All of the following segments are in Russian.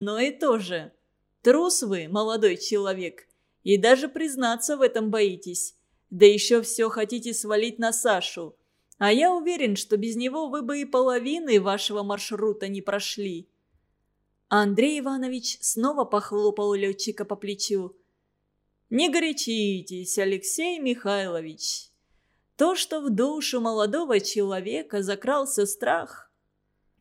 Но и тоже. Трус вы, молодой человек. И даже признаться в этом боитесь. Да еще все хотите свалить на Сашу. А я уверен, что без него вы бы и половины вашего маршрута не прошли». Андрей Иванович снова похлопал летчика по плечу. «Не горячитесь, Алексей Михайлович. То, что в душу молодого человека закрался страх,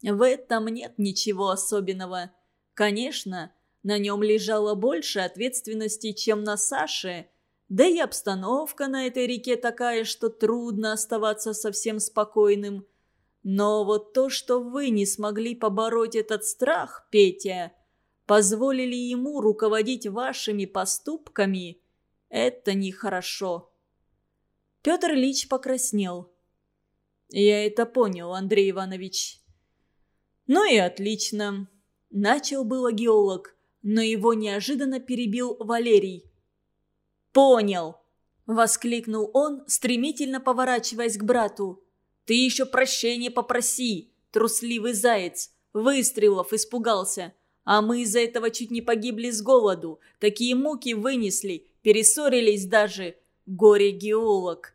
в этом нет ничего особенного. Конечно, на нем лежало больше ответственности, чем на Саше – да и обстановка на этой реке такая, что трудно оставаться совсем спокойным. Но вот то, что вы не смогли побороть этот страх, Петя, позволили ему руководить вашими поступками, это нехорошо. Петр Ильич покраснел. «Я это понял, Андрей Иванович». «Ну и отлично», – начал было геолог, но его неожиданно перебил Валерий. «Понял!» – воскликнул он, стремительно поворачиваясь к брату. «Ты еще прощения попроси, трусливый заяц! Выстрелов испугался, а мы из-за этого чуть не погибли с голоду, такие муки вынесли, перессорились даже. Горе-геолог!»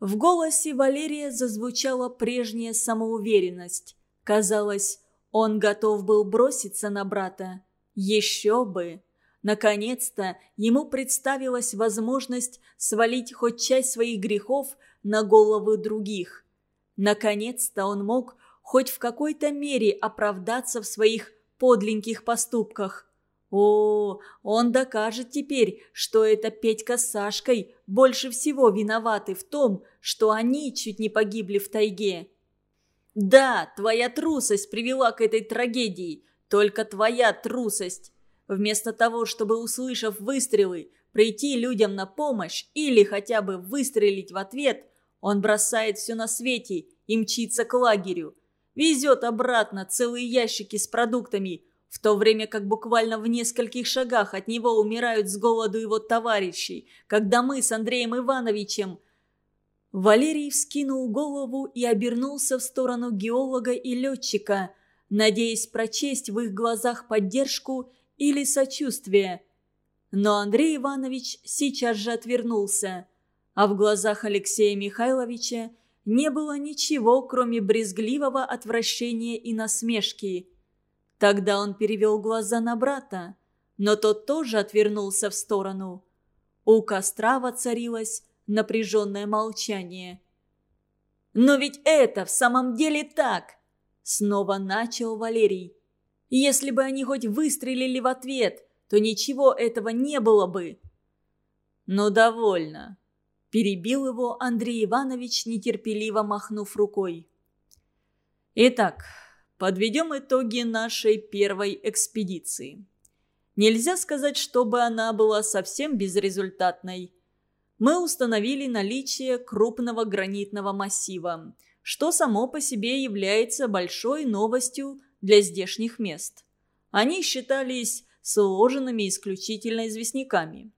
В голосе Валерия зазвучала прежняя самоуверенность. Казалось, он готов был броситься на брата. Еще бы! Наконец-то ему представилась возможность свалить хоть часть своих грехов на головы других. Наконец-то он мог хоть в какой-то мере оправдаться в своих подленьких поступках. О, он докажет теперь, что это Петька с Сашкой больше всего виноваты в том, что они чуть не погибли в тайге. Да, твоя трусость привела к этой трагедии, только твоя трусость. Вместо того, чтобы, услышав выстрелы, прийти людям на помощь или хотя бы выстрелить в ответ, он бросает все на свете и мчится к лагерю. Везет обратно целые ящики с продуктами, в то время как буквально в нескольких шагах от него умирают с голоду его товарищи, когда мы с Андреем Ивановичем... Валерий вскинул голову и обернулся в сторону геолога и летчика, надеясь прочесть в их глазах поддержку или сочувствие. Но Андрей Иванович сейчас же отвернулся, а в глазах Алексея Михайловича не было ничего, кроме брезгливого отвращения и насмешки. Тогда он перевел глаза на брата, но тот тоже отвернулся в сторону. У костра воцарилось напряженное молчание. «Но ведь это в самом деле так!» Снова начал Валерий. Если бы они хоть выстрелили в ответ, то ничего этого не было бы. «Ну, довольно», – перебил его Андрей Иванович, нетерпеливо махнув рукой. «Итак, подведем итоги нашей первой экспедиции. Нельзя сказать, чтобы она была совсем безрезультатной. Мы установили наличие крупного гранитного массива, что само по себе является большой новостью для здешних мест. Они считались сложенными исключительно известняками.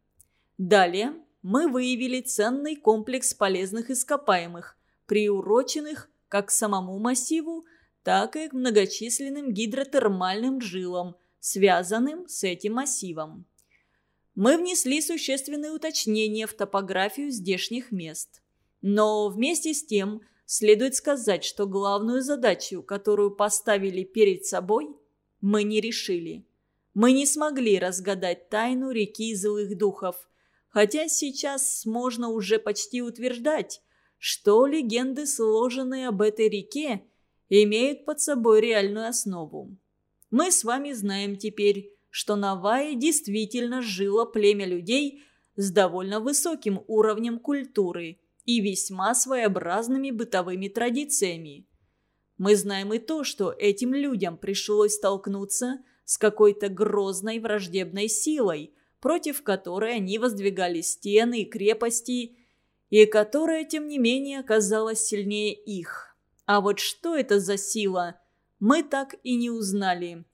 Далее мы выявили ценный комплекс полезных ископаемых, приуроченных как к самому массиву, так и к многочисленным гидротермальным жилам, связанным с этим массивом. Мы внесли существенные уточнения в топографию здешних мест. Но вместе с тем Следует сказать, что главную задачу, которую поставили перед собой, мы не решили. Мы не смогли разгадать тайну реки злых духов, хотя сейчас можно уже почти утверждать, что легенды, сложенные об этой реке, имеют под собой реальную основу. Мы с вами знаем теперь, что на Вае действительно жило племя людей с довольно высоким уровнем культуры – и весьма своеобразными бытовыми традициями. Мы знаем и то, что этим людям пришлось столкнуться с какой-то грозной враждебной силой, против которой они воздвигали стены и крепости, и которая, тем не менее, оказалась сильнее их. А вот что это за сила, мы так и не узнали.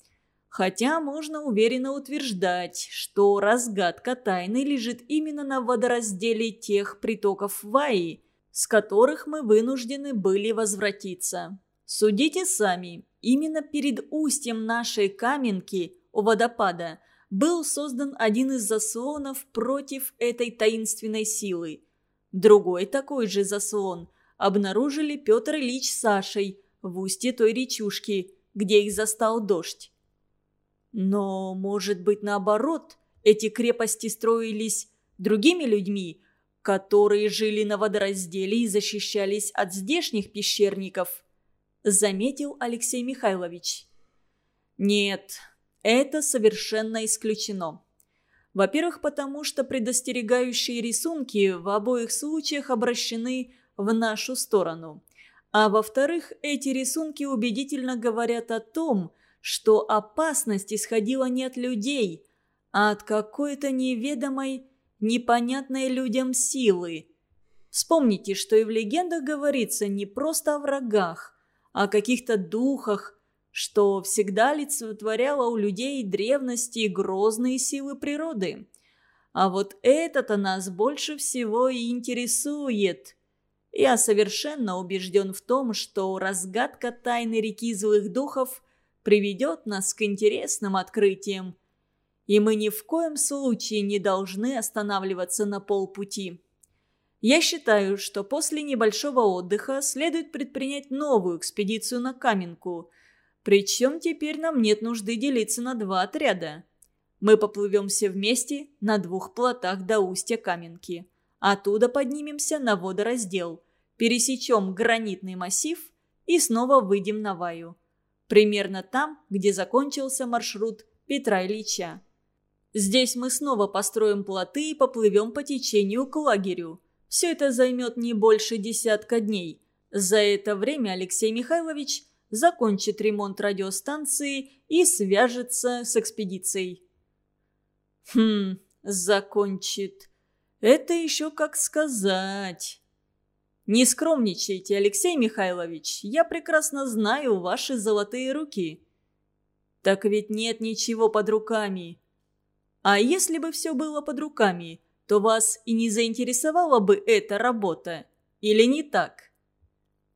Хотя можно уверенно утверждать, что разгадка тайны лежит именно на водоразделе тех притоков Ваи, с которых мы вынуждены были возвратиться. Судите сами, именно перед устьем нашей каменки у водопада был создан один из заслонов против этой таинственной силы. Другой такой же заслон обнаружили Петр Ильич с Сашей в устье той речушки, где их застал дождь. Но, может быть, наоборот, эти крепости строились другими людьми, которые жили на водоразделе и защищались от здешних пещерников, заметил Алексей Михайлович. Нет, это совершенно исключено. Во-первых, потому что предостерегающие рисунки в обоих случаях обращены в нашу сторону. А во-вторых, эти рисунки убедительно говорят о том, что опасность исходила не от людей, а от какой-то неведомой, непонятной людям силы. Вспомните, что и в легендах говорится не просто о врагах, а о каких-то духах, что всегда олицетворяло у людей древности и грозные силы природы. А вот это-то нас больше всего и интересует. Я совершенно убежден в том, что разгадка тайны реки злых духов приведет нас к интересным открытиям. И мы ни в коем случае не должны останавливаться на полпути. Я считаю, что после небольшого отдыха следует предпринять новую экспедицию на Каменку – причем теперь нам нет нужды делиться на два отряда. Мы поплывем все вместе на двух плотах до устья Каменки. Оттуда поднимемся на водораздел, пересечем гранитный массив и снова выйдем на Ваю. Примерно там, где закончился маршрут Петра Ильича. Здесь мы снова построим плоты и поплывем по течению к лагерю. Все это займет не больше десятка дней. За это время Алексей Михайлович закончит ремонт радиостанции и свяжется с экспедицией. Хм, закончит. Это еще как сказать. Не скромничайте, Алексей Михайлович, я прекрасно знаю ваши золотые руки. Так ведь нет ничего под руками. А если бы все было под руками, то вас и не заинтересовала бы эта работа. Или не так?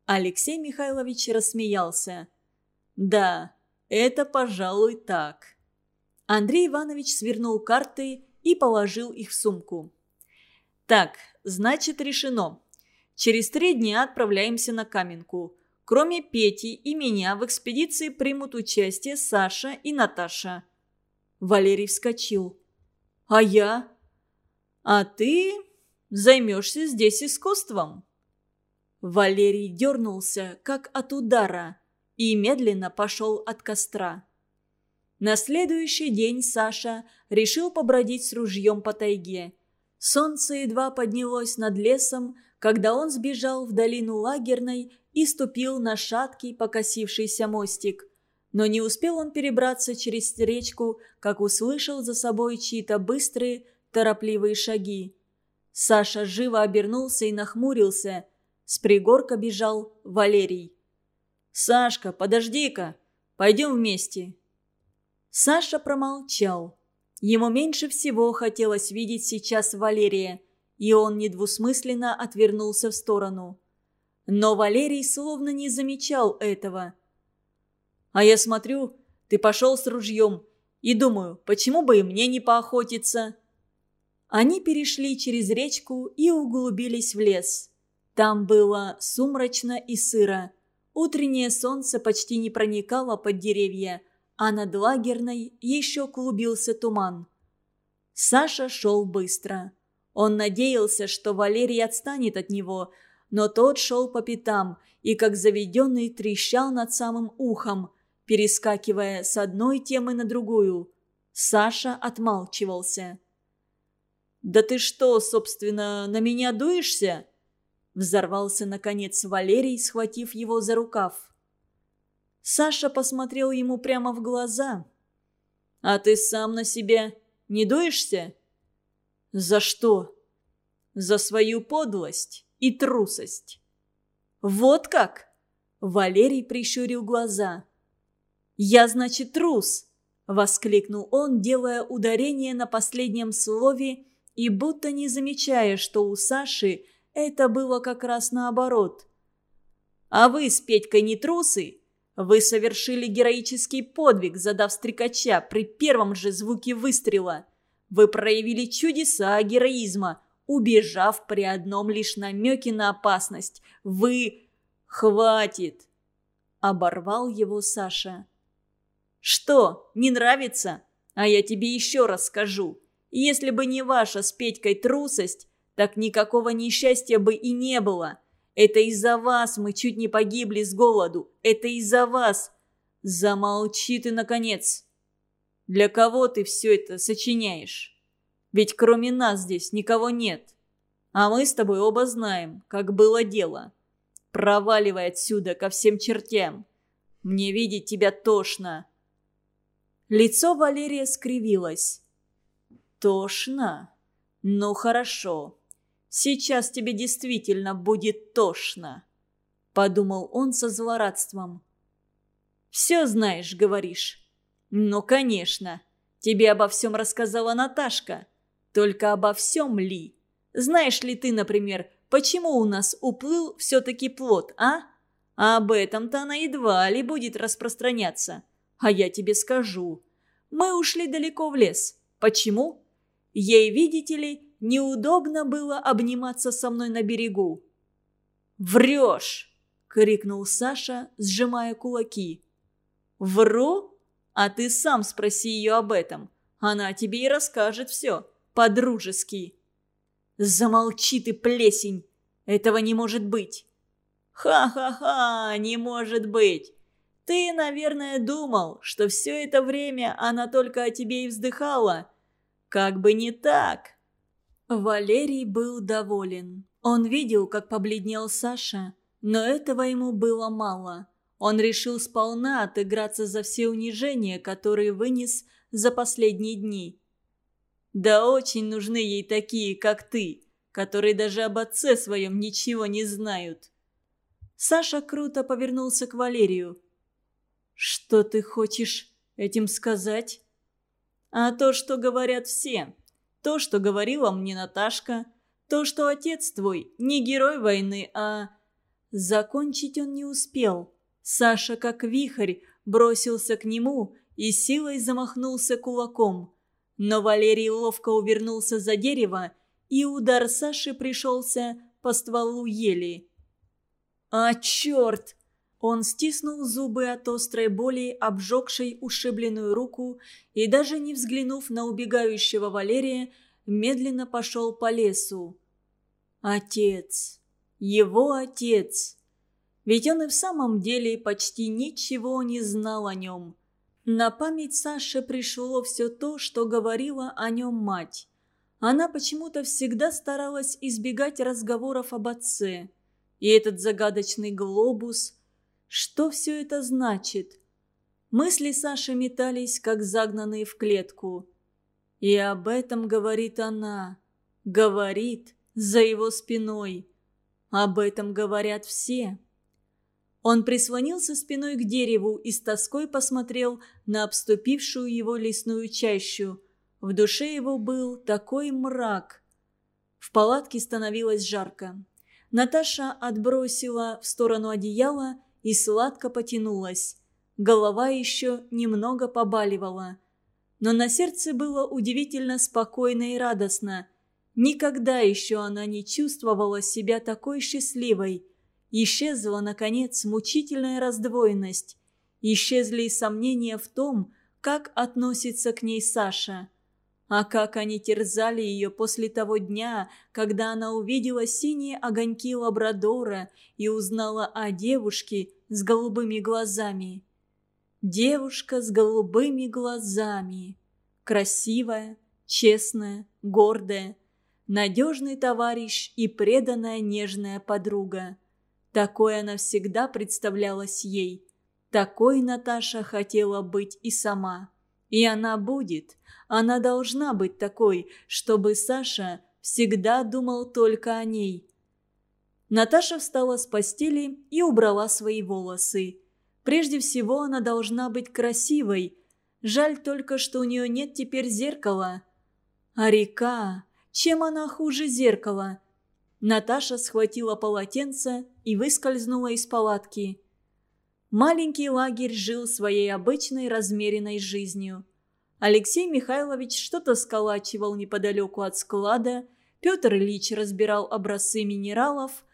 Алексей Михайлович рассмеялся. «Да, это, пожалуй, так». Андрей Иванович свернул карты и положил их в сумку. «Так, значит, решено. Через три дня отправляемся на Каменку. Кроме Пети и меня в экспедиции примут участие Саша и Наташа». Валерий вскочил. «А я?» «А ты займешься здесь искусством». Валерий дернулся, как от удара, и медленно пошел от костра. На следующий день Саша решил побродить с ружьем по тайге. Солнце едва поднялось над лесом, когда он сбежал в долину лагерной и ступил на шаткий покосившийся мостик. Но не успел он перебраться через речку, как услышал за собой чьи-то быстрые, торопливые шаги. Саша живо обернулся и нахмурился – с пригорка бежал Валерий. «Сашка, подожди-ка! Пойдем вместе!» Саша промолчал. Ему меньше всего хотелось видеть сейчас Валерия, и он недвусмысленно отвернулся в сторону. Но Валерий словно не замечал этого. «А я смотрю, ты пошел с ружьем, и думаю, почему бы и мне не поохотиться?» Они перешли через речку и углубились в лес. Там было сумрачно и сыро. Утреннее солнце почти не проникало под деревья, а над лагерной еще клубился туман. Саша шел быстро. Он надеялся, что Валерий отстанет от него, но тот шел по пятам и, как заведенный, трещал над самым ухом, перескакивая с одной темы на другую. Саша отмалчивался. «Да ты что, собственно, на меня дуешься?» Взорвался, наконец, Валерий, схватив его за рукав. Саша посмотрел ему прямо в глаза. «А ты сам на себя не дуешься?» «За что?» «За свою подлость и трусость». «Вот как?» Валерий прищурил глаза. «Я, значит, трус!» – воскликнул он, делая ударение на последнем слове и будто не замечая, что у Саши это было как раз наоборот. «А вы с Петькой не трусы? Вы совершили героический подвиг, задав стрекача при первом же звуке выстрела. Вы проявили чудеса героизма, убежав при одном лишь намеке на опасность. Вы... Хватит!» Оборвал его Саша. «Что, не нравится? А я тебе еще раз скажу. Если бы не ваша с Петькой трусость, так никакого несчастья бы и не было. Это из-за вас мы чуть не погибли с голоду. Это из-за вас. Замолчи ты, наконец. Для кого ты все это сочиняешь? Ведь кроме нас здесь никого нет. А мы с тобой оба знаем, как было дело. Проваливай отсюда ко всем чертям. Мне видеть тебя тошно. Лицо Валерия скривилось. Тошно? Ну хорошо. Сейчас тебе действительно будет тошно», — подумал он со злорадством. «Все знаешь, говоришь?» «Ну, конечно. Тебе обо всем рассказала Наташка. Только обо всем ли? Знаешь ли ты, например, почему у нас уплыл все-таки плод, а? А об этом-то она едва ли будет распространяться. А я тебе скажу. Мы ушли далеко в лес. Почему? Ей, видите ли, неудобно было обниматься со мной на берегу. «Врешь!» — крикнул Саша, сжимая кулаки. «Вру? А ты сам спроси ее об этом. Она тебе и расскажет все, по-дружески». «Замолчи ты, плесень! Этого не может быть!» «Ха-ха-ха, не может быть! Ты, наверное, думал, что все это время она только о тебе и вздыхала. Как бы не так!» Валерий был доволен. Он видел, как побледнел Саша, но этого ему было мало. Он решил сполна отыграться за все унижения, которые вынес за последние дни. «Да очень нужны ей такие, как ты, которые даже об отце своем ничего не знают». Саша круто повернулся к Валерию. «Что ты хочешь этим сказать?» «А то, что говорят все. То, что говорила мне Наташка. То, что отец твой не герой войны, а... Закончить он не успел. Саша, как вихрь, бросился к нему и силой замахнулся кулаком. Но Валерий ловко увернулся за дерево, и удар Саши пришелся по стволу ели. «А, черт!» Он стиснул зубы от острой боли, обжегшей ушибленную руку, и даже не взглянув на убегающего Валерия, медленно пошел по лесу. Отец. Его отец. Ведь он и в самом деле почти ничего не знал о нем. На память Саше пришло все то, что говорила о нем мать. Она почему-то всегда старалась избегать разговоров об отце. И этот загадочный глобус – что все это значит? Мысли Саши метались, как загнанные в клетку. И об этом говорит она. Говорит за его спиной. Об этом говорят все. Он прислонился спиной к дереву и с тоской посмотрел на обступившую его лесную чащу. В душе его был такой мрак. В палатке становилось жарко. Наташа отбросила в сторону одеяла и сладко потянулась. Голова еще немного побаливала. Но на сердце было удивительно спокойно и радостно. Никогда еще она не чувствовала себя такой счастливой. Исчезла, наконец, мучительная раздвоенность. Исчезли и сомнения в том, как относится к ней Саша. А как они терзали ее после того дня, когда она увидела синие огоньки лабрадора и узнала о девушке с голубыми глазами. Девушка с голубыми глазами. Красивая, честная, гордая. Надежный товарищ и преданная нежная подруга. Такой она всегда представлялась ей. Такой Наташа хотела быть и сама. И она будет – она должна быть такой, чтобы Саша всегда думал только о ней. Наташа встала с постели и убрала свои волосы. Прежде всего, она должна быть красивой. Жаль только, что у нее нет теперь зеркала. А река... Чем она хуже зеркала? Наташа схватила полотенце и выскользнула из палатки. маленький лагерь жил своей обычной размеренной жизнью. Алексей Михайлович что-то сколачивал неподалеку от склада, Петр Ильич разбирал образцы минералов,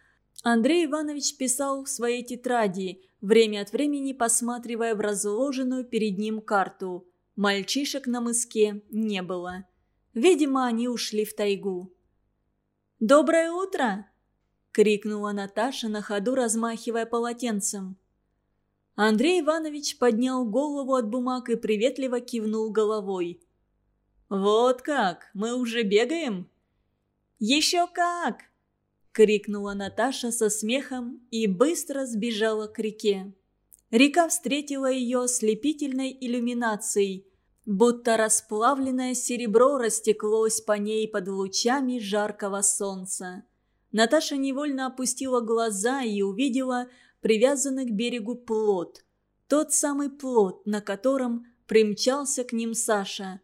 Андрей Иванович писал в своей тетради, время от времени посматривая в разложенную перед ним карту. Мальчишек на мыске не было. Видимо, они ушли в тайгу. «Доброе утро!» — крикнула Наташа на ходу, размахивая полотенцем. Андрей Иванович поднял голову от бумаг и приветливо кивнул головой. «Вот как, мы уже бегаем?» «Еще как!» — крикнула Наташа со смехом и быстро сбежала к реке. Река встретила ее ослепительной иллюминацией, будто расплавленное серебро растеклось по ней под лучами жаркого солнца. Наташа невольно опустила глаза и увидела привязанный к берегу плот. Тот самый плот, на котором примчался к ним Саша.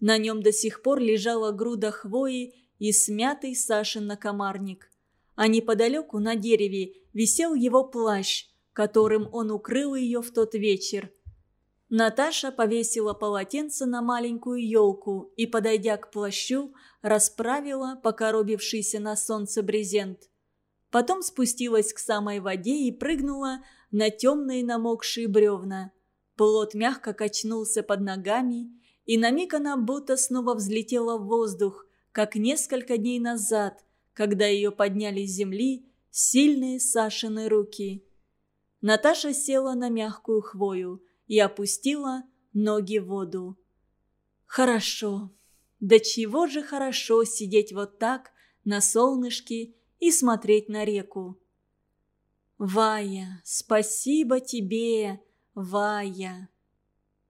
На нем до сих пор лежала груда хвои и смятый Сашин накомарник. А неподалеку на дереве висел его плащ, которым он укрыл ее в тот вечер. Наташа повесила полотенце на маленькую елку и, подойдя к плащу, расправила покоробившийся на солнце брезент. Потом спустилась к самой воде и прыгнула на темные намокшие бревна. Плот мягко качнулся под ногами, и на миг она будто снова взлетела в воздух, как несколько дней назад, когда ее подняли с земли сильные Сашины руки. Наташа села на мягкую хвою и опустила ноги в воду. Хорошо. Да чего же хорошо сидеть вот так на солнышке и смотреть на реку. «Вая, спасибо тебе, Вая!»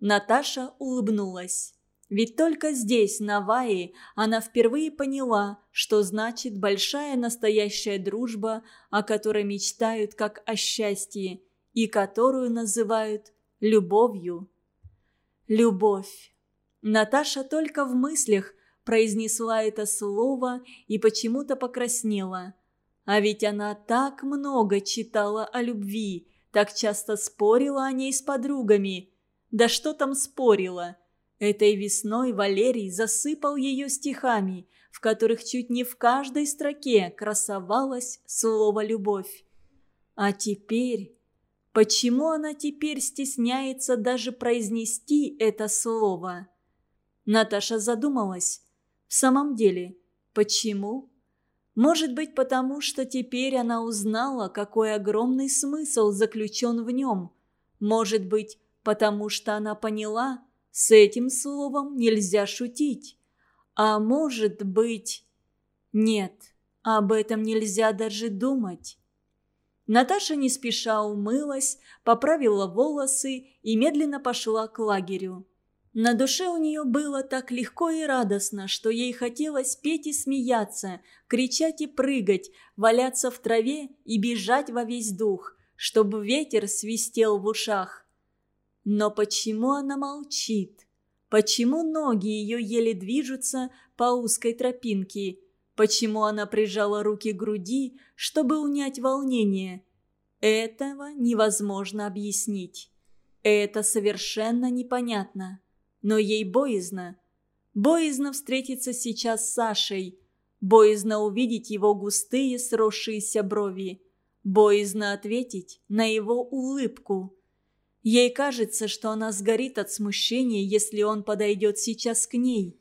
Наташа улыбнулась. Ведь только здесь, на Вае, она впервые поняла, что значит большая настоящая дружба, о которой мечтают как о счастье, и которую называют любовью. Любовь. Наташа только в мыслях произнесла это слово и почему-то покраснела. А ведь она так много читала о любви, так часто спорила о ней с подругами. Да что там спорила? Этой весной Валерий засыпал ее стихами, в которых чуть не в каждой строке красовалось слово «любовь». А теперь... Почему она теперь стесняется даже произнести это слово? Наташа задумалась. В самом деле, почему? Может быть, потому что теперь она узнала, какой огромный смысл заключен в нем. Может быть, потому что она поняла, с этим словом нельзя шутить. А может быть... Нет, об этом нельзя даже думать. Наташа не спеша умылась, поправила волосы и медленно пошла к лагерю. На душе у нее было так легко и радостно, что ей хотелось петь и смеяться, кричать и прыгать, валяться в траве и бежать во весь дух, чтобы ветер свистел в ушах. Но почему она молчит? Почему ноги ее еле движутся по узкой тропинке? Почему она прижала руки к груди, чтобы унять волнение? Этого невозможно объяснить. Это совершенно непонятно но ей боязно. Боязно встретиться сейчас с Сашей, боязно увидеть его густые сросшиеся брови, боязно ответить на его улыбку. Ей кажется, что она сгорит от смущения, если он подойдет сейчас к ней.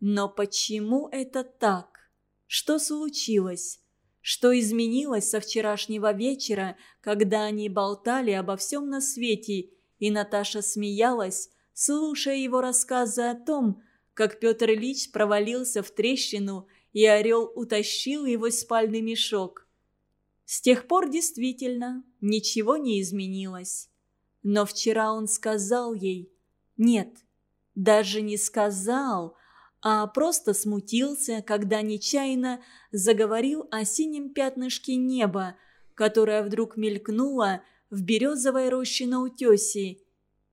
Но почему это так? Что случилось? Что изменилось со вчерашнего вечера, когда они болтали обо всем на свете, и Наташа смеялась, слушая его рассказы о том, как Петр Ильич провалился в трещину и орел утащил его спальный мешок. С тех пор действительно ничего не изменилось. Но вчера он сказал ей «нет», даже не сказал, а просто смутился, когда нечаянно заговорил о синем пятнышке неба, которое вдруг мелькнуло в березовой роще на утесе,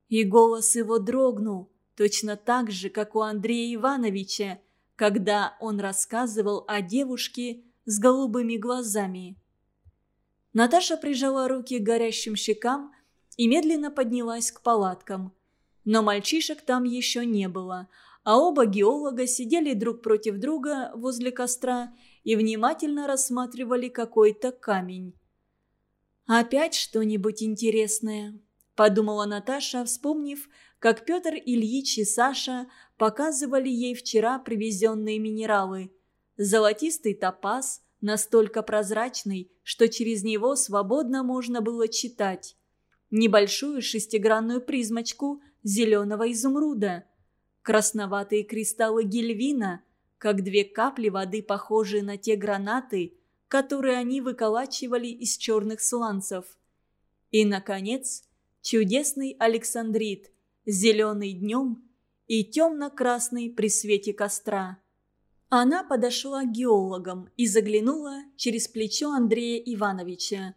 и голос его дрогнул, точно так же, как у Андрея Ивановича, когда он рассказывал о девушке с голубыми глазами. Наташа прижала руки к горящим щекам и медленно поднялась к палаткам. Но мальчишек там еще не было, а оба геолога сидели друг против друга возле костра и внимательно рассматривали какой-то камень. «Опять что-нибудь интересное», – подумала Наташа, вспомнив, как Петр Ильич и Саша показывали ей вчера привезенные минералы. Золотистый топаз, настолько прозрачный, что через него свободно можно было читать. Небольшую шестигранную призмочку зеленого изумруда. Красноватые кристаллы гельвина, как две капли воды, похожие на те гранаты, которые они выколачивали из черных сланцев. И, наконец, чудесный Александрит, зеленый днем и темно-красный при свете костра. Она подошла к геологам и заглянула через плечо Андрея Ивановича.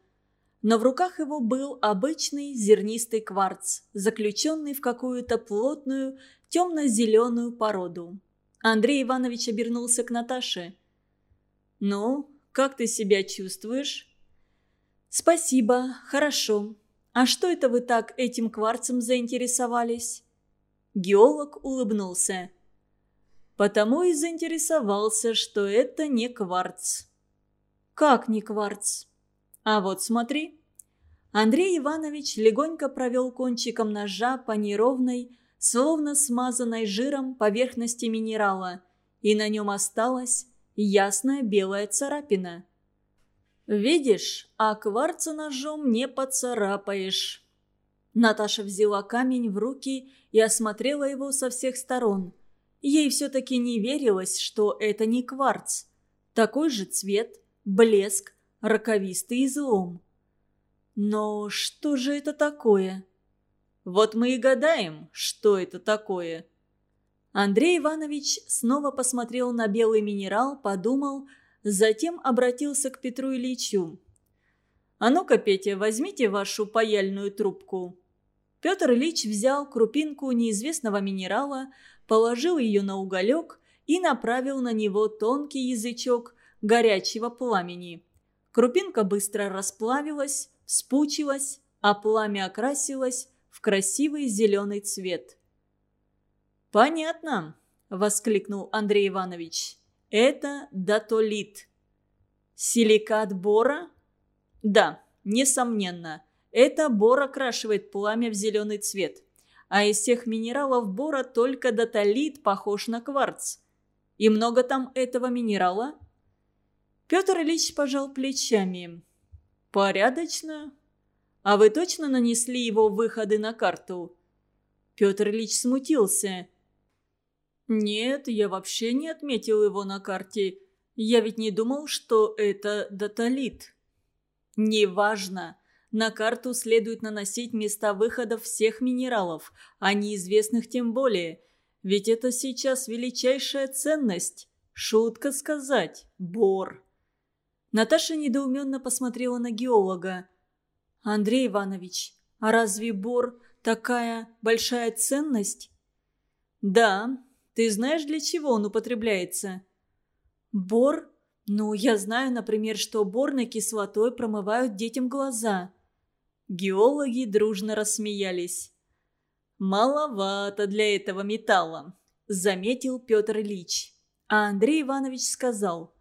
Но в руках его был обычный зернистый кварц, заключенный в какую-то плотную темно-зеленую породу. Андрей Иванович обернулся к Наташе. «Ну, как ты себя чувствуешь?» «Спасибо, хорошо. А что это вы так этим кварцем заинтересовались?» Геолог улыбнулся. Потому и заинтересовался, что это не кварц. Как не кварц? А вот смотри. Андрей Иванович легонько провел кончиком ножа по неровной, словно смазанной жиром поверхности минерала, и на нем осталась ясная белая царапина. «Видишь, а кварца ножом не поцарапаешь». Наташа взяла камень в руки и осмотрела его со всех сторон – Ей все-таки не верилось, что это не кварц. Такой же цвет, блеск, роковистый излом. Но что же это такое? Вот мы и гадаем, что это такое. Андрей Иванович снова посмотрел на белый минерал, подумал, затем обратился к Петру Ильичу. «А ну-ка, Петя, возьмите вашу паяльную трубку». Петр Ильич взял крупинку неизвестного минерала, положил ее на уголек и направил на него тонкий язычок горячего пламени. Крупинка быстро расплавилась, вспучилась, а пламя окрасилось в красивый зеленый цвет. «Понятно», — воскликнул Андрей Иванович. «Это датолит». «Силикат бора?» «Да, несомненно. Это бор окрашивает пламя в зеленый цвет а из всех минералов бора только датолит похож на кварц. И много там этого минерала? Петр Ильич пожал плечами. Порядочно. А вы точно нанесли его выходы на карту? Петр Ильич смутился. Нет, я вообще не отметил его на карте. Я ведь не думал, что это датолит. Неважно. На карту следует наносить места выхода всех минералов, а неизвестных тем более. Ведь это сейчас величайшая ценность. Шутка сказать. Бор. Наташа недоуменно посмотрела на геолога. «Андрей Иванович, а разве бор такая большая ценность?» «Да. Ты знаешь, для чего он употребляется?» «Бор? Ну, я знаю, например, что борной кислотой промывают детям глаза». Геологи дружно рассмеялись. «Маловато для этого металла», – заметил Петр Ильич. А Андрей Иванович сказал.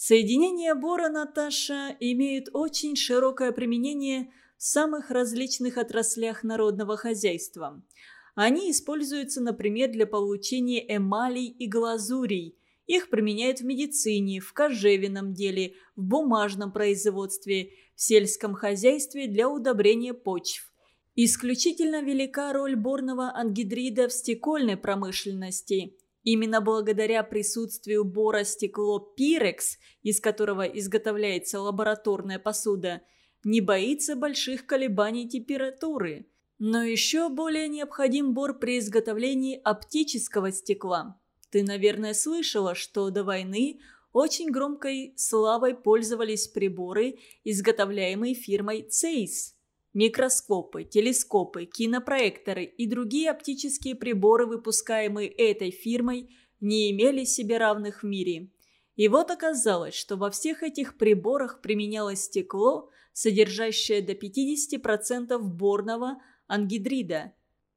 «Соединения бора, Наташа, имеют очень широкое применение в самых различных отраслях народного хозяйства. Они используются, например, для получения эмалей и глазурей. Их применяют в медицине, в кожевенном деле, в бумажном производстве – в сельском хозяйстве для удобрения почв. Исключительно велика роль борного ангидрида в стекольной промышленности. Именно благодаря присутствию бора стекло пирекс, из которого изготовляется лабораторная посуда, не боится больших колебаний температуры. Но еще более необходим бор при изготовлении оптического стекла. Ты, наверное, слышала, что до войны очень громкой славой пользовались приборы, изготовляемые фирмой «Цейс». Микроскопы, телескопы, кинопроекторы и другие оптические приборы, выпускаемые этой фирмой, не имели себе равных в мире. И вот оказалось, что во всех этих приборах применялось стекло содержащая до 50% борного ангидрида.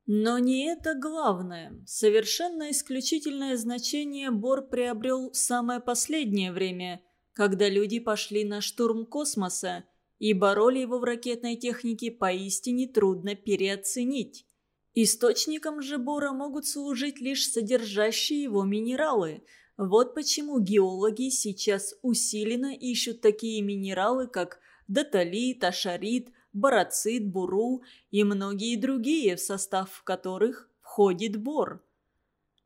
Но не это главное. Совершенно исключительное значение бор приобрел в самое последнее время, когда люди пошли на штурм космоса, ибо роль его в ракетной технике поистине трудно переоценить. Источником же бора могут служить лишь содержащие его минералы. Вот почему геологи сейчас усиленно ищут такие минералы, как даталит, ашарит, бароцит, буру и многие другие, в состав которых входит бор.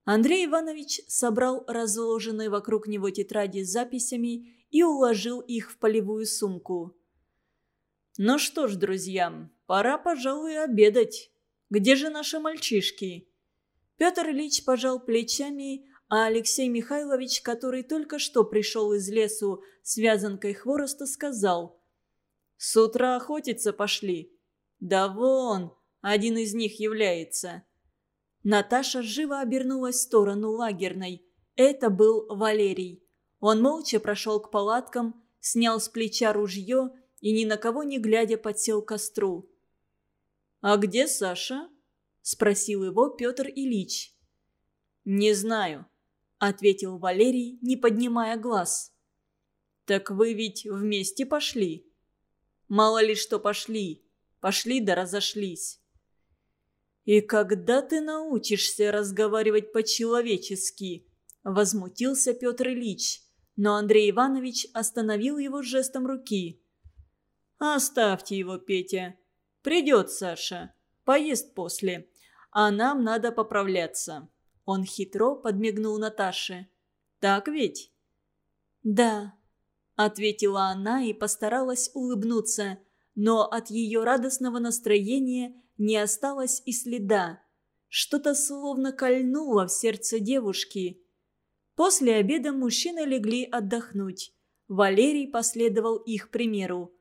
Андрей Иванович собрал разложенные вокруг него тетради с записями и уложил их в полевую сумку. «Ну что ж, друзья, пора, пожалуй, обедать. Где же наши мальчишки?» Петр Ильич пожал плечами, а Алексей Михайлович, который только что пришел из лесу с вязанкой хвороста, сказал – с утра охотиться пошли. Да вон, один из них является. Наташа живо обернулась в сторону лагерной. Это был Валерий. Он молча прошел к палаткам, снял с плеча ружье и, ни на кого не глядя, подсел к костру. «А где Саша?» – спросил его Петр Ильич. «Не знаю», – ответил Валерий, не поднимая глаз. «Так вы ведь вместе пошли?» Мало ли что пошли. Пошли да разошлись. «И когда ты научишься разговаривать по-человечески?» Возмутился Петр Ильич, но Андрей Иванович остановил его жестом руки. «Оставьте его, Петя. Придет Саша. Поест после. А нам надо поправляться». Он хитро подмигнул Наташе. «Так ведь?» «Да», – ответила она и постаралась улыбнуться, но от ее радостного настроения не осталось и следа. Что-то словно кольнуло в сердце девушки. После обеда мужчины легли отдохнуть. Валерий последовал их примеру,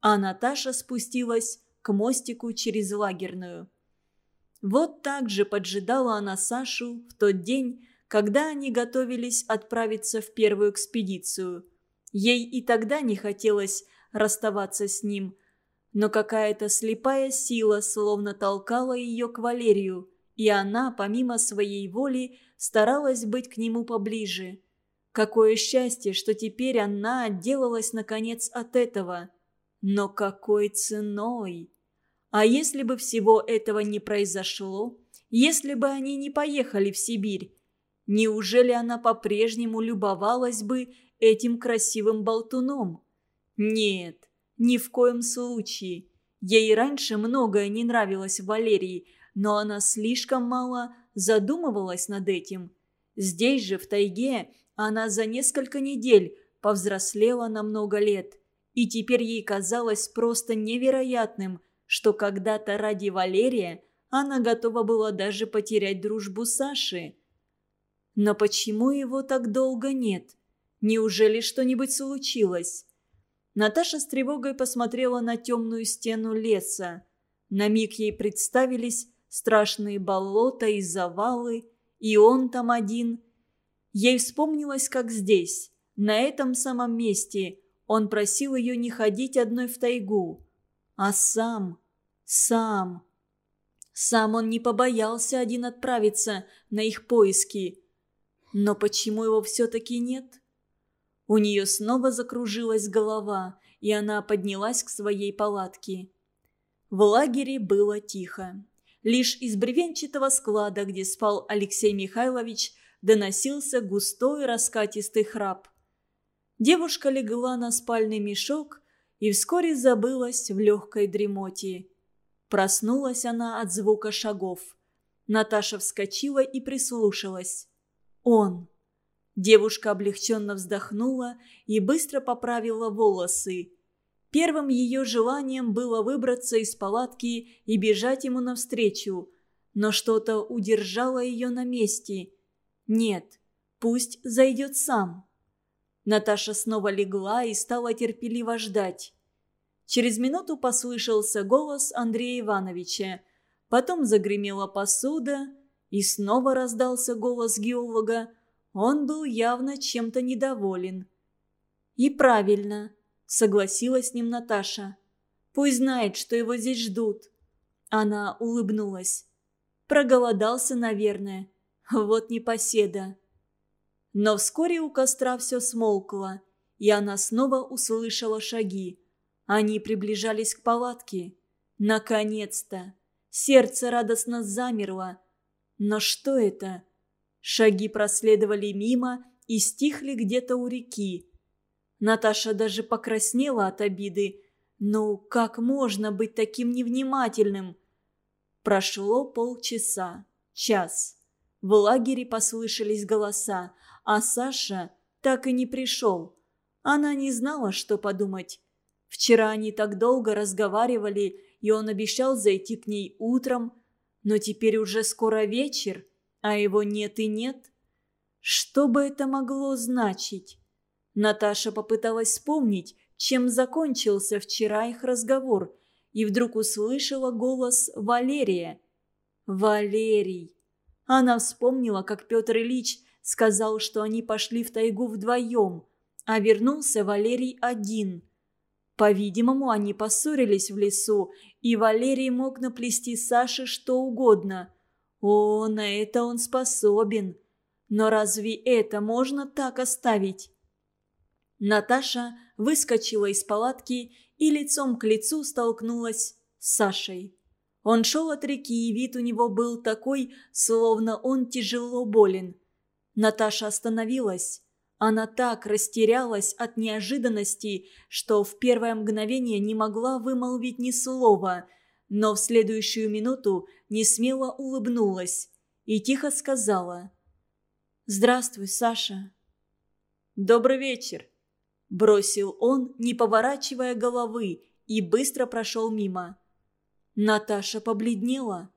а Наташа спустилась к мостику через лагерную. Вот так же поджидала она Сашу в тот день, когда они готовились отправиться в первую экспедицию – Ей и тогда не хотелось расставаться с ним. Но какая-то слепая сила словно толкала ее к Валерию, и она, помимо своей воли, старалась быть к нему поближе. Какое счастье, что теперь она отделалась, наконец, от этого. Но какой ценой? А если бы всего этого не произошло? Если бы они не поехали в Сибирь? Неужели она по-прежнему любовалась бы этим красивым болтуном. Нет, ни в коем случае. Ей раньше многое не нравилось в Валерии, но она слишком мало задумывалась над этим. Здесь же, в тайге, она за несколько недель повзрослела на много лет. И теперь ей казалось просто невероятным, что когда-то ради Валерия она готова была даже потерять дружбу Саши. Но почему его так долго нет? Неужели что-нибудь случилось? Наташа с тревогой посмотрела на темную стену леса. На миг ей представились страшные болота и завалы, и он там один. Ей вспомнилось, как здесь, на этом самом месте, он просил ее не ходить одной в тайгу. А сам, сам... Сам он не побоялся один отправиться на их поиски. Но почему его все-таки нет? У нее снова закружилась голова, и она поднялась к своей палатке. В лагере было тихо. Лишь из бревенчатого склада, где спал Алексей Михайлович, доносился густой раскатистый храп. Девушка легла на спальный мешок и вскоре забылась в легкой дремоте. Проснулась она от звука шагов. Наташа вскочила и прислушалась. «Он!» Девушка облегченно вздохнула и быстро поправила волосы. Первым ее желанием было выбраться из палатки и бежать ему навстречу, но что-то удержало ее на месте. Нет, пусть зайдет сам. Наташа снова легла и стала терпеливо ждать. Через минуту послышался голос Андрея Ивановича. Потом загремела посуда, и снова раздался голос геолога – он был явно чем-то недоволен. «И правильно», — согласилась с ним Наташа. Пусть знает, что его здесь ждут». Она улыбнулась. Проголодался, наверное. Вот непоседа. Но вскоре у костра все смолкло, и она снова услышала шаги. Они приближались к палатке. Наконец-то! Сердце радостно замерло. Но что это? Шаги проследовали мимо и стихли где-то у реки. Наташа даже покраснела от обиды. Ну, как можно быть таким невнимательным? Прошло полчаса, час. В лагере послышались голоса, а Саша так и не пришел. Она не знала, что подумать. Вчера они так долго разговаривали, и он обещал зайти к ней утром, но теперь уже скоро вечер, а его нет и нет. Что бы это могло значить? Наташа попыталась вспомнить, чем закончился вчера их разговор, и вдруг услышала голос Валерия. «Валерий!» Она вспомнила, как Петр Ильич сказал, что они пошли в тайгу вдвоем, а вернулся Валерий один. По-видимому, они поссорились в лесу, и Валерий мог наплести Саше что угодно. О, на это он способен. Но разве это можно так оставить? Наташа выскочила из палатки и лицом к лицу столкнулась с Сашей. Он шел от реки, и вид у него был такой, словно он тяжело болен. Наташа остановилась. Она так растерялась от неожиданности, что в первое мгновение не могла вымолвить ни слова, но в следующую минуту несмело улыбнулась и тихо сказала «Здравствуй, Саша». «Добрый вечер», – бросил он, не поворачивая головы, и быстро прошел мимо. Наташа побледнела.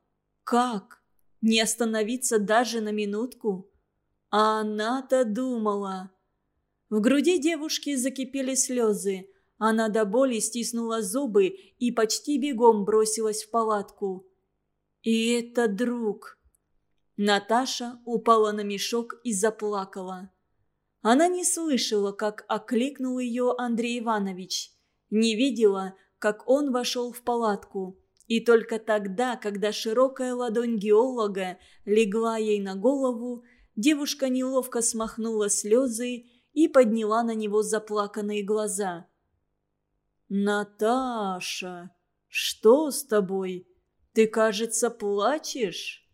«Как? Не остановиться даже на минутку?» А она-то думала. В груди девушки закипели слезы. Она до боли стиснула зубы и почти бегом бросилась в палатку. И это друг. Наташа упала на мешок и заплакала. Она не слышала, как окликнул ее Андрей Иванович. Не видела, как он вошел в палатку. И только тогда, когда широкая ладонь геолога легла ей на голову, Девушка неловко смахнула слезы и подняла на него заплаканные глаза. «Наташа, что с тобой? Ты, кажется, плачешь?»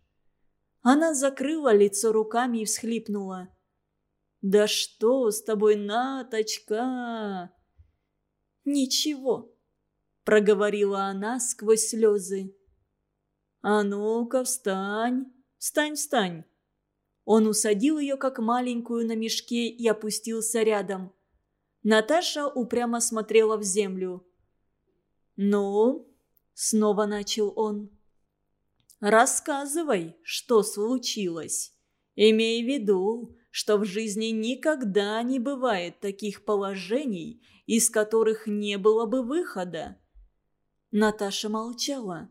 Она закрыла лицо руками и всхлипнула. «Да что с тобой, Наточка?» «Ничего», — проговорила она сквозь слезы. «А ну-ка, встань, встань, встань. Он усадил ее как маленькую на мешке и опустился рядом. Наташа упрямо смотрела в землю. «Ну?» – снова начал он. «Рассказывай, что случилось. Имей в виду, что в жизни никогда не бывает таких положений, из которых не было бы выхода». Наташа молчала.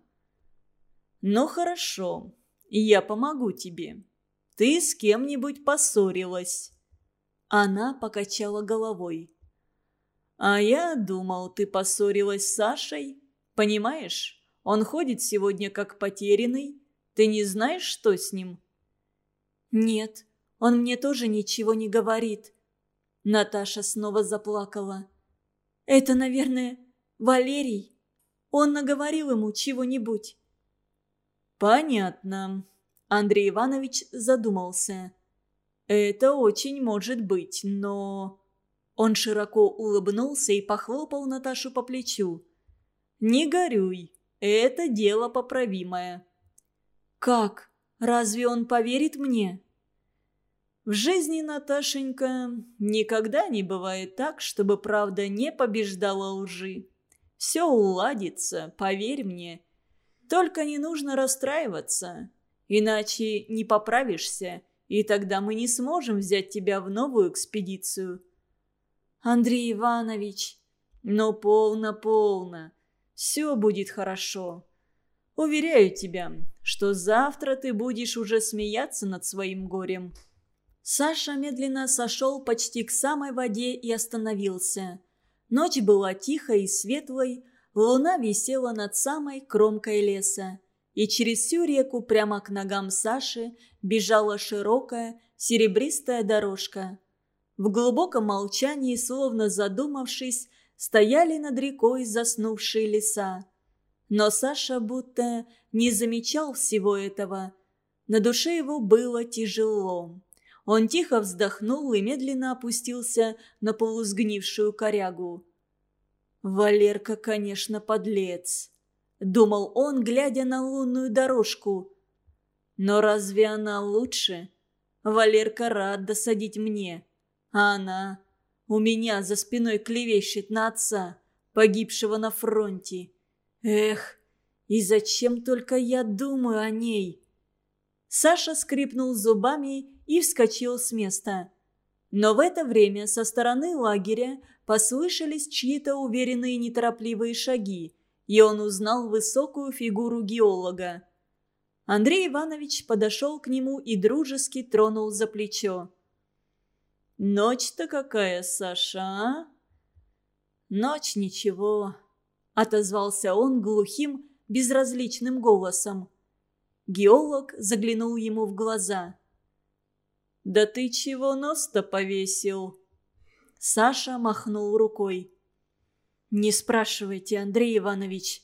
«Ну хорошо, я помогу тебе. Ты с кем-нибудь поссорилась?» Она покачала головой. «А я думал, ты поссорилась с Сашей. Понимаешь, он ходит сегодня как потерянный. Ты не знаешь, что с ним?» «Нет, он мне тоже ничего не говорит». Наташа снова заплакала. «Это, наверное, Валерий. Он наговорил ему чего-нибудь». «Понятно», Андрей Иванович задумался. «Это очень может быть, но...» Он широко улыбнулся и похлопал Наташу по плечу. «Не горюй, это дело поправимое». «Как? Разве он поверит мне?» В жизни, Наташенька, никогда не бывает так, чтобы правда не побеждала лжи. Все уладится, поверь мне. Только не нужно расстраиваться. Иначе не поправишься, и тогда мы не сможем взять тебя в новую экспедицию». «Андрей Иванович...» «Ну, полно-полно. Все будет хорошо. Уверяю тебя, что завтра ты будешь уже смеяться над своим горем». Саша медленно сошел почти к самой воде и остановился. Ночь была тихой и светлой, луна висела над самой кромкой леса, и через всю реку прямо к ногам Саши бежала широкая серебристая дорожка. В глубоком молчании, словно задумавшись, стояли над рекой заснувшие леса. Но Саша будто не замечал всего этого. На душе его было тяжело. Он тихо вздохнул и медленно опустился на полусгнившую корягу. «Валерка, конечно, подлец», — думал он, глядя на лунную дорожку. «Но разве она лучше? Валерка рад досадить мне, а она у меня за спиной клевещет на отца, погибшего на фронте. Эх, и зачем только я думаю о ней?» Саша скрипнул зубами и вскочил с места. Но в это время со стороны лагеря послышались чьи-то уверенные неторопливые шаги, и он узнал высокую фигуру геолога. Андрей Иванович подошел к нему и дружески тронул за плечо. «Ночь-то какая, Саша, а?» «Ночь ничего», — отозвался он глухим, безразличным голосом. Геолог заглянул ему в глаза. «Да ты чего нос-то повесил?» Саша махнул рукой. «Не спрашивайте, Андрей Иванович.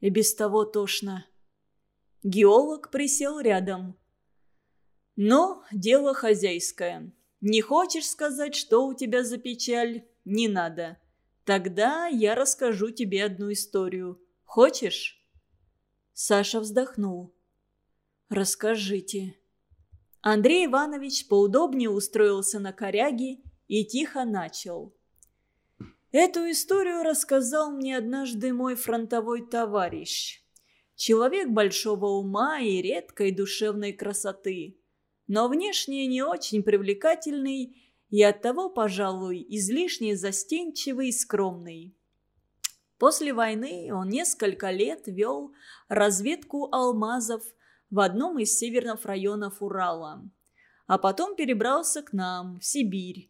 И без того тошно». Геолог присел рядом. «Но дело хозяйское. Не хочешь сказать, что у тебя за печаль? Не надо. Тогда я расскажу тебе одну историю. Хочешь?» Саша вздохнул. «Расскажите». Андрей Иванович поудобнее устроился на коряге и тихо начал. Эту историю рассказал мне однажды мой фронтовой товарищ. Человек большого ума и редкой душевной красоты, но внешне не очень привлекательный и оттого, пожалуй, излишне застенчивый и скромный. После войны он несколько лет вел разведку алмазов в одном из северных районов Урала. А потом перебрался к нам, в Сибирь,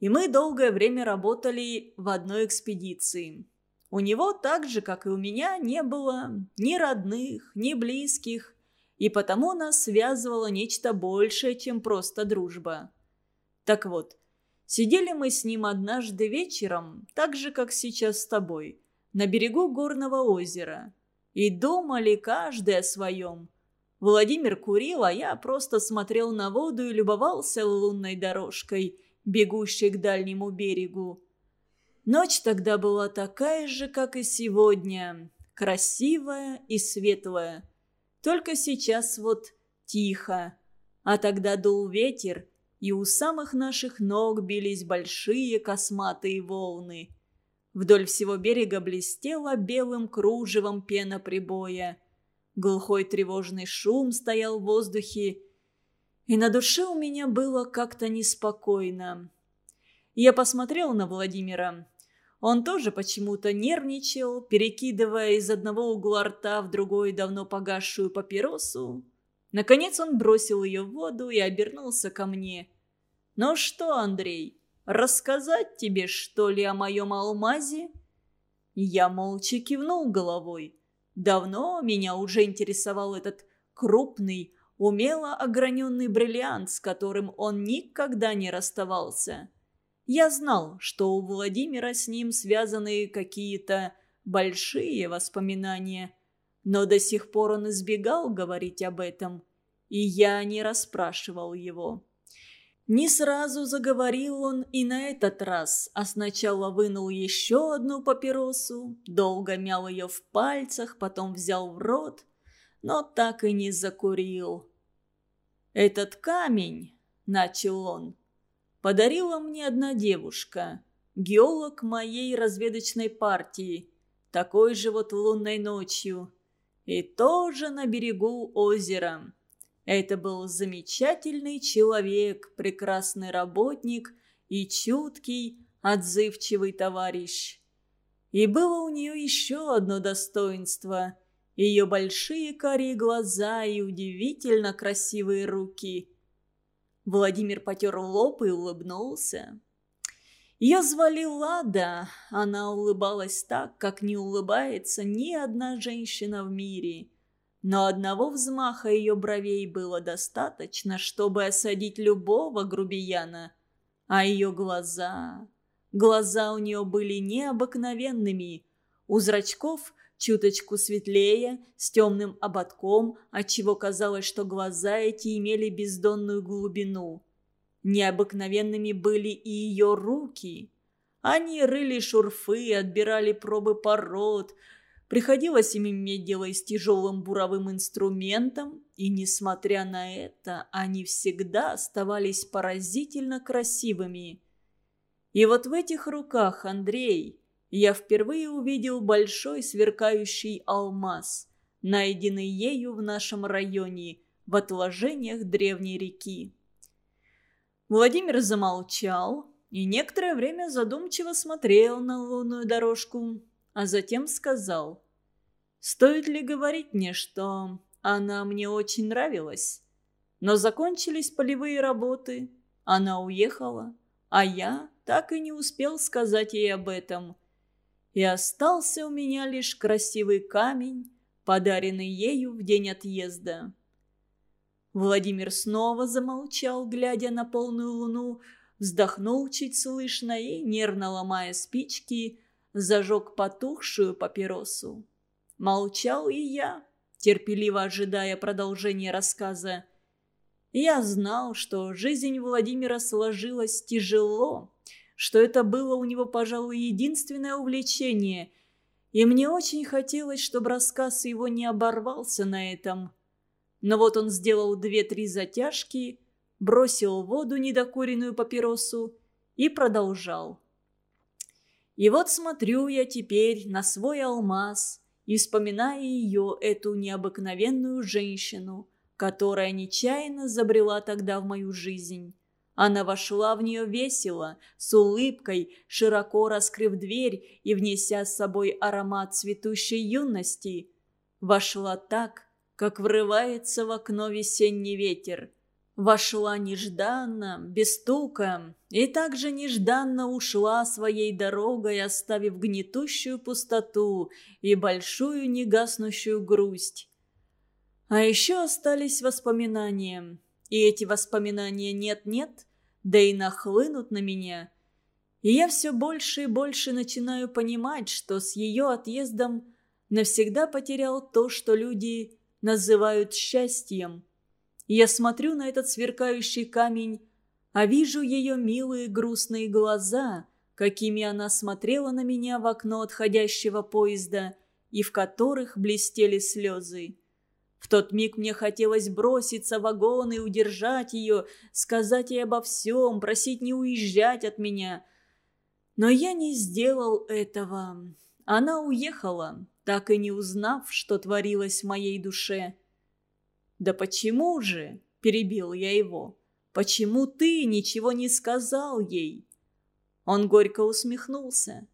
и мы долгое время работали в одной экспедиции. У него так же, как и у меня, не было ни родных, ни близких, и потому нас связывало нечто большее, чем просто дружба. Так вот, сидели мы с ним однажды вечером, так же, как сейчас с тобой, на берегу горного озера, и думали каждый о своем. Владимир курил, а я просто смотрел на воду и любовался лунной дорожкой – бегущей к дальнему берегу. Ночь тогда была такая же, как и сегодня, красивая и светлая. Только сейчас вот тихо, а тогда дул ветер, и у самых наших ног бились большие косматые волны. Вдоль всего берега блестела белым кружевом пена прибоя. Глухой тревожный шум стоял в воздухе, и на душе у меня было как-то неспокойно. Я посмотрел на Владимира. Он тоже почему-то нервничал, перекидывая из одного угла рта в другой давно погасшую папиросу. Наконец он бросил ее в воду и обернулся ко мне. «Ну что, Андрей, рассказать тебе, что ли, о моем алмазе?» Я молча кивнул головой. Давно меня уже интересовал этот крупный, умело ограненный бриллиант, с которым он никогда не расставался. Я знал, что у Владимира с ним связаны какие-то большие воспоминания, но до сих пор он избегал говорить об этом, и я не расспрашивал его. Не сразу заговорил он и на этот раз, а сначала вынул еще одну папиросу, долго мял ее в пальцах, потом взял в рот, но так и не закурил. «Этот камень», — начал он, — «подарила мне одна девушка, геолог моей разведочной партии, такой же вот лунной ночью, и тоже на берегу озера. Это был замечательный человек, прекрасный работник и чуткий, отзывчивый товарищ. И было у нее еще одно достоинство — ее большие карие глаза и удивительно красивые руки. Владимир потер лоб и улыбнулся. Ее звали Лада. Она улыбалась так, как не улыбается ни одна женщина в мире. Но одного взмаха ее бровей было достаточно, чтобы осадить любого грубияна. А ее глаза... Глаза у нее были необыкновенными. У зрачков чуточку светлее, с темным ободком, отчего казалось, что глаза эти имели бездонную глубину. Необыкновенными были и ее руки. Они рыли шурфы, отбирали пробы пород. Приходилось им иметь дело с тяжелым буровым инструментом, и, несмотря на это, они всегда оставались поразительно красивыми. И вот в этих руках Андрей я впервые увидел большой сверкающий алмаз, найденный ею в нашем районе в отложениях древней реки. Владимир замолчал и некоторое время задумчиво смотрел на лунную дорожку, а затем сказал, «Стоит ли говорить мне, что она мне очень нравилась? Но закончились полевые работы, она уехала, а я так и не успел сказать ей об этом. И остался у меня лишь красивый камень, подаренный ею в день отъезда». Владимир снова замолчал, глядя на полную луну, вздохнул чуть слышно и, нервно ломая спички, зажег потухшую папиросу. Молчал и я, терпеливо ожидая продолжения рассказа. Я знал, что жизнь Владимира сложилась тяжело, что это было у него, пожалуй, единственное увлечение, и мне очень хотелось, чтобы рассказ его не оборвался на этом – но вот он сделал две-три затяжки, бросил в воду недокуренную папиросу и продолжал. И вот смотрю я теперь на свой алмаз и вспоминаю ее, эту необыкновенную женщину, которая нечаянно забрела тогда в мою жизнь. Она вошла в нее весело, с улыбкой, широко раскрыв дверь и внеся с собой аромат цветущей юности. Вошла так, как врывается в окно весенний ветер. Вошла нежданно, без стука, и также нежданно ушла своей дорогой, оставив гнетущую пустоту и большую негаснущую грусть. А еще остались воспоминания, и эти воспоминания нет-нет, да и нахлынут на меня. И я все больше и больше начинаю понимать, что с ее отъездом навсегда потерял то, что люди называют счастьем. Я смотрю на этот сверкающий камень, а вижу ее милые грустные глаза, какими она смотрела на меня в окно отходящего поезда, и в которых блестели слезы. В тот миг мне хотелось броситься в вагон и удержать ее, сказать ей обо всем, просить не уезжать от меня. Но я не сделал этого. Она уехала, так и не узнав, что творилось в моей душе. «Да почему же?» – перебил я его. «Почему ты ничего не сказал ей?» Он горько усмехнулся.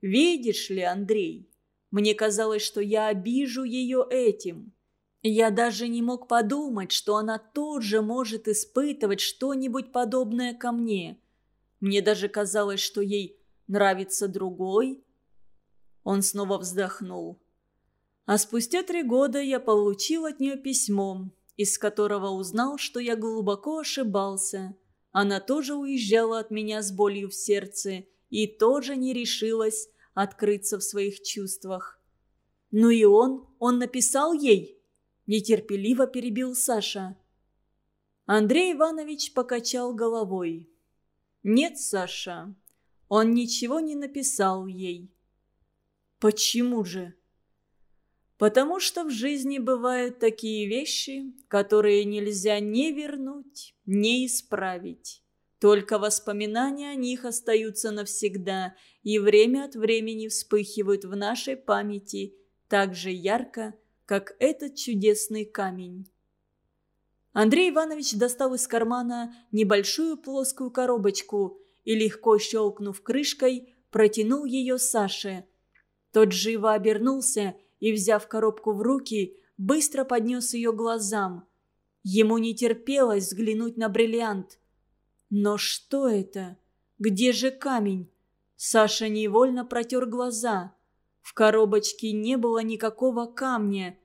«Видишь ли, Андрей, мне казалось, что я обижу ее этим. Я даже не мог подумать, что она тоже может испытывать что-нибудь подобное ко мне. Мне даже казалось, что ей нравится другой, он снова вздохнул. А спустя три года я получил от нее письмо, из которого узнал, что я глубоко ошибался. Она тоже уезжала от меня с болью в сердце и тоже не решилась открыться в своих чувствах. «Ну и он? Он написал ей?» Нетерпеливо перебил Саша. Андрей Иванович покачал головой. «Нет, Саша, он ничего не написал ей. Почему же? Потому что в жизни бывают такие вещи, которые нельзя ни вернуть, ни исправить. Только воспоминания о них остаются навсегда и время от времени вспыхивают в нашей памяти так же ярко, как этот чудесный камень. Андрей Иванович достал из кармана небольшую плоскую коробочку и, легко щелкнув крышкой, протянул ее Саше – тот живо обернулся и, взяв коробку в руки, быстро поднес ее глазам. Ему не терпелось взглянуть на бриллиант. Но что это? Где же камень? Саша невольно протер глаза. В коробочке не было никакого камня.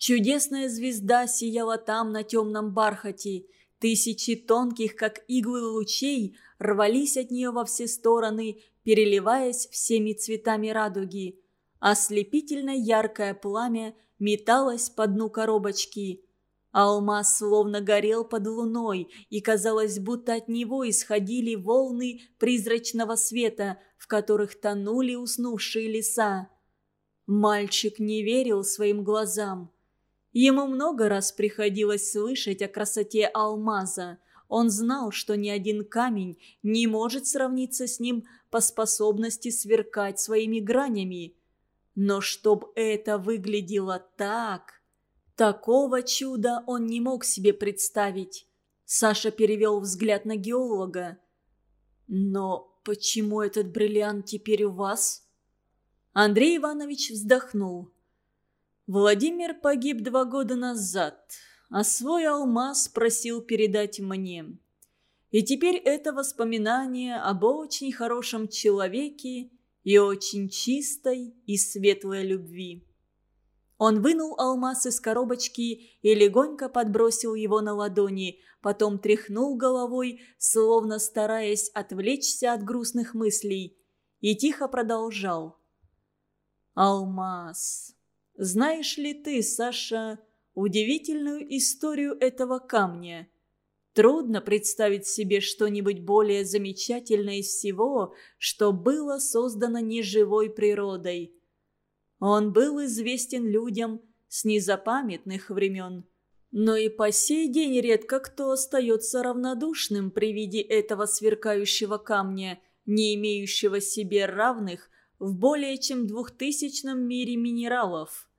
Чудесная звезда сияла там на темном бархате. Тысячи тонких, как иглы лучей, рвались от нее во все стороны, переливаясь всеми цветами радуги. Ослепительно яркое пламя металось по дну коробочки. Алмаз словно горел под луной, и казалось, будто от него исходили волны призрачного света, в которых тонули уснувшие леса. Мальчик не верил своим глазам. Ему много раз приходилось слышать о красоте алмаза. Он знал, что ни один камень не может сравниться с ним по способности сверкать своими гранями. Но чтоб это выглядело так... Такого чуда он не мог себе представить. Саша перевел взгляд на геолога. «Но почему этот бриллиант теперь у вас?» Андрей Иванович вздохнул. «Владимир погиб два года назад, а свой алмаз просил передать мне. И теперь это воспоминание об очень хорошем человеке и очень чистой и светлой любви». Он вынул алмаз из коробочки и легонько подбросил его на ладони, потом тряхнул головой, словно стараясь отвлечься от грустных мыслей, и тихо продолжал. «Алмаз. Знаешь ли ты, Саша, удивительную историю этого камня?» Трудно представить себе что-нибудь более замечательное из всего, что было создано неживой природой. Он был известен людям с незапамятных времен. Но и по сей день редко кто остается равнодушным при виде этого сверкающего камня, не имеющего себе равных в более чем двухтысячном мире минералов.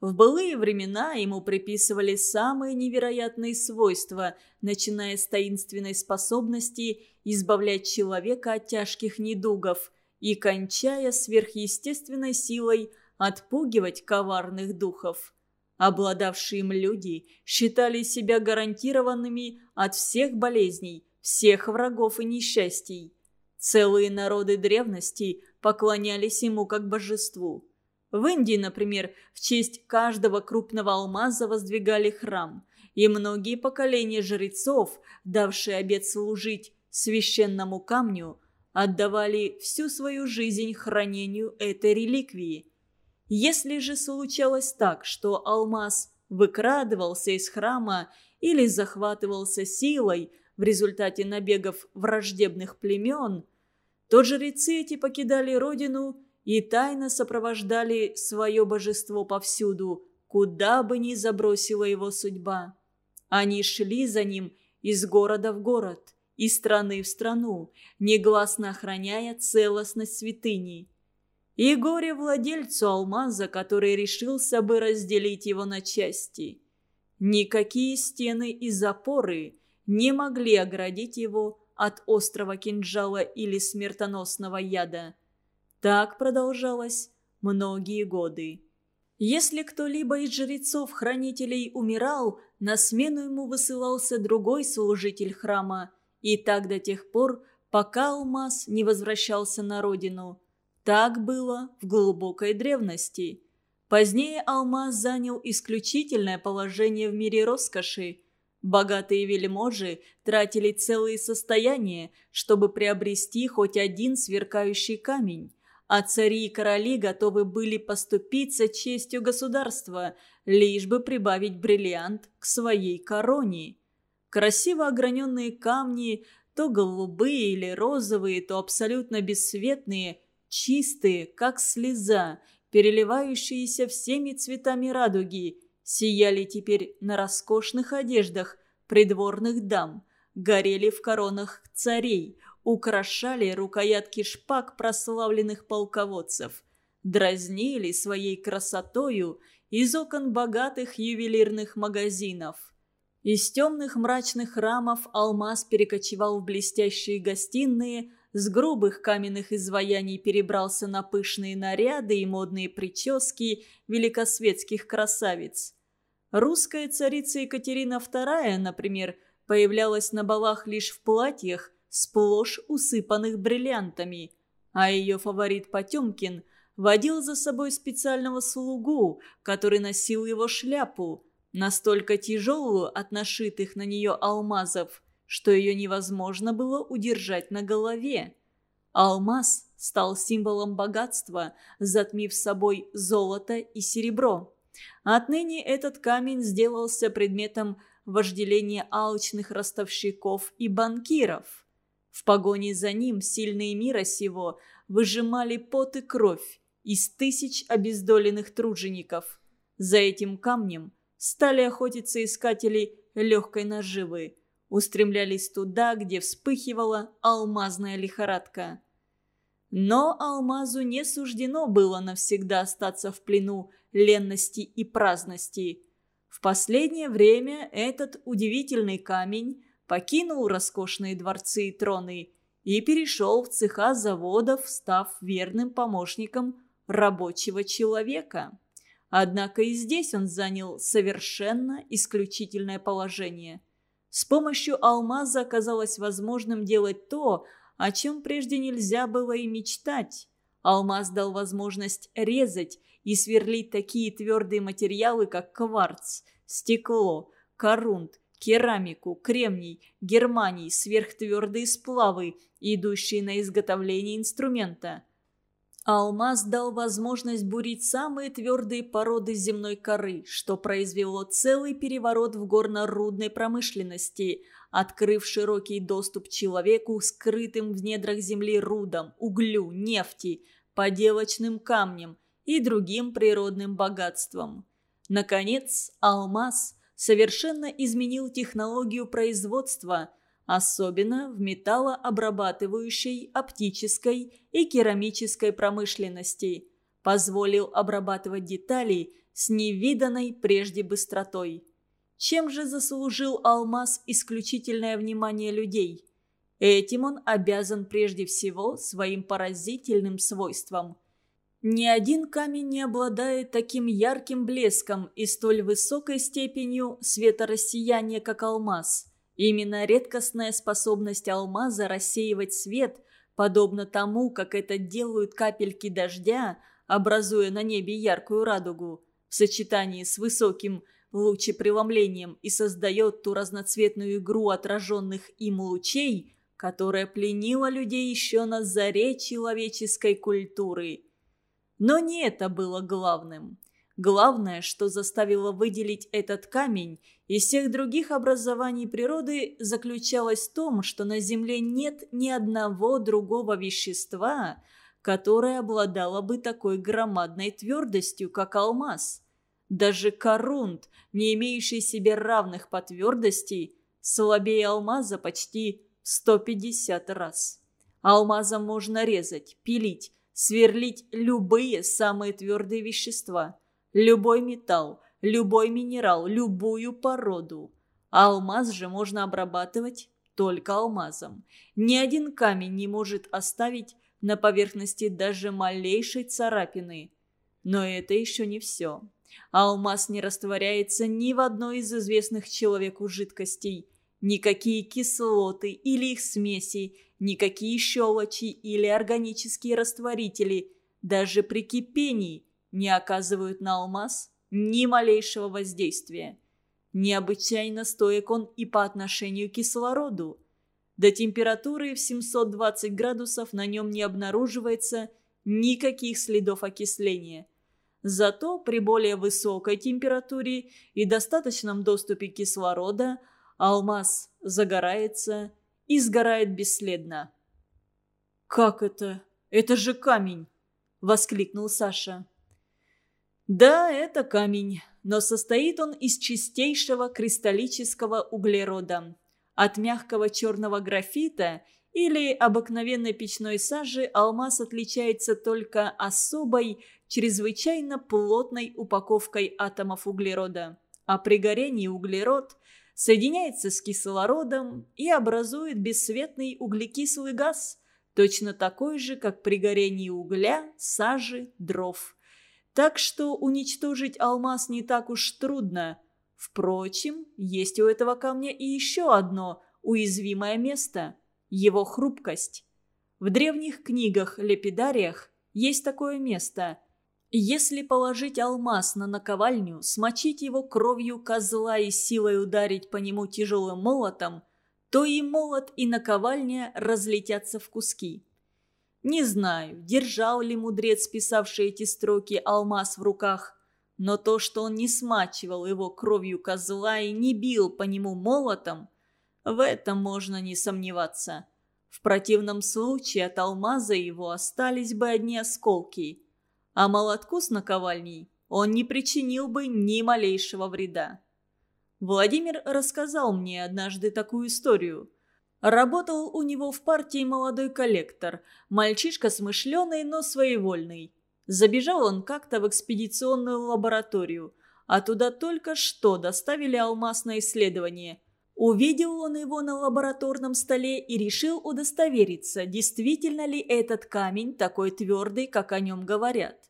В былые времена ему приписывали самые невероятные свойства, начиная с таинственной способности избавлять человека от тяжких недугов и кончая сверхъестественной силой – отпугивать коварных духов. Обладавшие им люди считали себя гарантированными от всех болезней, всех врагов и несчастий. Целые народы древности поклонялись ему как божеству. В Индии, например, в честь каждого крупного алмаза воздвигали храм, и многие поколения жрецов, давшие обет служить священному камню, отдавали всю свою жизнь хранению этой реликвии. Если же случалось так, что алмаз выкрадывался из храма или захватывался силой в результате набегов враждебных племен, то жрецы эти покидали родину и тайно сопровождали свое божество повсюду, куда бы ни забросила его судьба. Они шли за ним из города в город, из страны в страну, негласно охраняя целостность святыни и горе владельцу алмаза, который решился бы разделить его на части. Никакие стены и запоры не могли оградить его от острого кинжала или смертоносного яда. Так продолжалось многие годы. Если кто-либо из жрецов-хранителей умирал, на смену ему высылался другой служитель храма, и так до тех пор, пока алмаз не возвращался на родину – так было в глубокой древности. Позднее алмаз занял исключительное положение в мире роскоши. Богатые вельможи тратили целые состояния, чтобы приобрести хоть один сверкающий камень. А цари и короли готовы были поступиться честью государства, лишь бы прибавить бриллиант к своей короне. Красиво ограненные камни, то голубые или розовые, то абсолютно бесцветные – чистые, как слеза, переливающиеся всеми цветами радуги, сияли теперь на роскошных одеждах придворных дам, горели в коронах царей, украшали рукоятки шпаг прославленных полководцев, дразнили своей красотою из окон богатых ювелирных магазинов. Из темных мрачных рамов алмаз перекочевал в блестящие гостиные – с грубых каменных изваяний перебрался на пышные наряды и модные прически великосветских красавиц. Русская царица Екатерина II, например, появлялась на балах лишь в платьях, сплошь усыпанных бриллиантами. А ее фаворит Потемкин водил за собой специального слугу, который носил его шляпу, настолько тяжелую от нашитых на нее алмазов, что ее невозможно было удержать на голове. Алмаз стал символом богатства, затмив собой золото и серебро. Отныне этот камень сделался предметом вожделения алчных ростовщиков и банкиров. В погоне за ним сильные мира сего выжимали пот и кровь из тысяч обездоленных тружеников. За этим камнем стали охотиться искатели легкой наживы, устремлялись туда, где вспыхивала алмазная лихорадка. Но алмазу не суждено было навсегда остаться в плену ленности и праздности. В последнее время этот удивительный камень покинул роскошные дворцы и троны и перешел в цеха заводов, став верным помощником рабочего человека. Однако и здесь он занял совершенно исключительное положение. С помощью алмаза оказалось возможным делать то, о чем прежде нельзя было и мечтать. Алмаз дал возможность резать и сверлить такие твердые материалы, как кварц, стекло, корунт, керамику, кремний, германий, сверхтвердые сплавы, идущие на изготовление инструмента. Алмаз дал возможность бурить самые твердые породы земной коры, что произвело целый переворот в горно-рудной промышленности, открыв широкий доступ человеку, скрытым в недрах земли рудам, углю, нефти, поделочным камням и другим природным богатствам. Наконец, алмаз совершенно изменил технологию производства – особенно в металлообрабатывающей, оптической и керамической промышленности, позволил обрабатывать детали с невиданной прежде быстротой. Чем же заслужил алмаз исключительное внимание людей? Этим он обязан прежде всего своим поразительным свойством. Ни один камень не обладает таким ярким блеском и столь высокой степенью светорассияния, как алмаз – Именно редкостная способность алмаза рассеивать свет, подобно тому, как это делают капельки дождя, образуя на небе яркую радугу, в сочетании с высоким лучепреломлением и создает ту разноцветную игру отраженных им лучей, которая пленила людей еще на заре человеческой культуры. Но не это было главным. Главное, что заставило выделить этот камень из всех других образований природы, заключалось в том, что на Земле нет ни одного другого вещества, которое обладало бы такой громадной твердостью, как алмаз. Даже корунт, не имеющий себе равных по твердости, слабее алмаза почти в 150 раз. Алмазом можно резать, пилить, сверлить любые самые твердые вещества – Любой металл, любой минерал, любую породу. алмаз же можно обрабатывать только алмазом. Ни один камень не может оставить на поверхности даже малейшей царапины. Но это еще не все. Алмаз не растворяется ни в одной из известных человеку жидкостей. Никакие кислоты или их смеси, никакие щелочи или органические растворители, даже при кипении не оказывают на алмаз ни малейшего воздействия. Необычайно стоек он и по отношению к кислороду. До температуры в 720 градусов на нем не обнаруживается никаких следов окисления. Зато при более высокой температуре и достаточном доступе кислорода алмаз загорается и сгорает бесследно. «Как это? Это же камень!» – воскликнул Саша. Да, это камень, но состоит он из чистейшего кристаллического углерода. От мягкого черного графита или обыкновенной печной сажи алмаз отличается только особой, чрезвычайно плотной упаковкой атомов углерода. А при горении углерод соединяется с кислородом и образует бесцветный углекислый газ, точно такой же, как при горении угля, сажи, дров. Так что уничтожить алмаз не так уж трудно. Впрочем, есть у этого камня и еще одно уязвимое место. – его хрупкость. В древних книгах-лепидариях есть такое место. Если положить алмаз на наковальню, смочить его кровью козла и силой ударить по нему тяжелым молотом, то и молот, и наковальня разлетятся в куски. Не знаю, держал ли мудрец, писавший эти строки, алмаз в руках, но то, что он не смачивал его кровью козла и не бил по нему молотом, в этом можно не сомневаться. В противном случае от алмаза его остались бы одни осколки, а молотку с наковальней он не причинил бы ни малейшего вреда. Владимир рассказал мне однажды такую историю – Работал у него в партии молодой коллектор, мальчишка смышленый, но своевольный. Забежал он как-то в экспедиционную лабораторию, а туда только что доставили алмаз на исследование. Увидел он его на лабораторном столе и решил удостовериться, действительно ли этот камень такой твердый, как о нем говорят.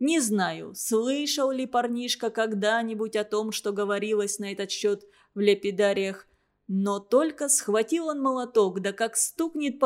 Не знаю, слышал ли парнишка когда-нибудь о том, что говорилось на этот счет в лепидариях, но только схватил он молоток, да как стукнет по